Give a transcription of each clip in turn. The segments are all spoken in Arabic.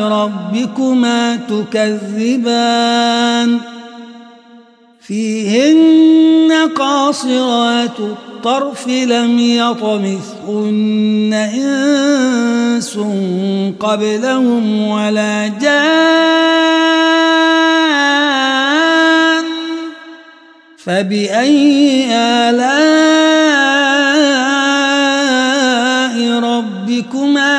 ربكما تكذبان فيهن قاصرات الطرف لم يطمثهن إنس قبلهم ولا جان فبأي آلاء ربكما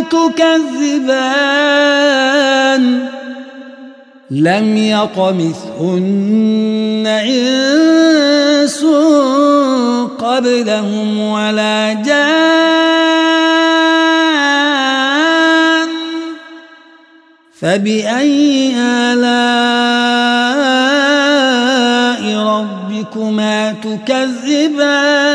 تكذبان لم يطمثهن إنس قبلهم ولا جان فبأي آلاء ربكما تكذبان؟